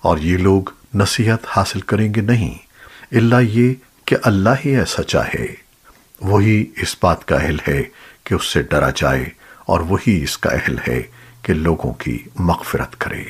اور یہ لوگ نصیحت حاصل کریں گے نہیں، الا یہ کہ اللہ ہی ایسا چاہے۔ وہی اس بات کا اہل ہے کہ اس سے ڈرا جائے اور وہی اس کا اہل ہے کہ لوگوں کی مغفرت کرے۔